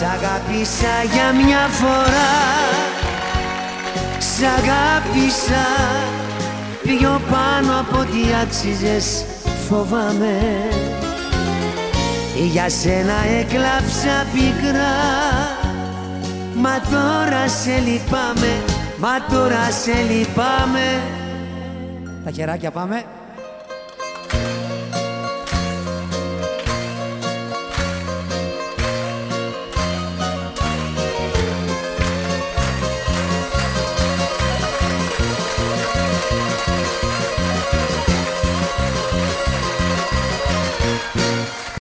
Σ' αγάπησα για μια φορά. Σ' αγάπησα. Πιο πάνω από ό,τι άξιζες φοβάμαι. Ε, για σένα έκλαψα πικρά. Μα τώρα σε λυπάμαι Μα τώρα σε λυπάμαι. Τα χεράκια πάμε.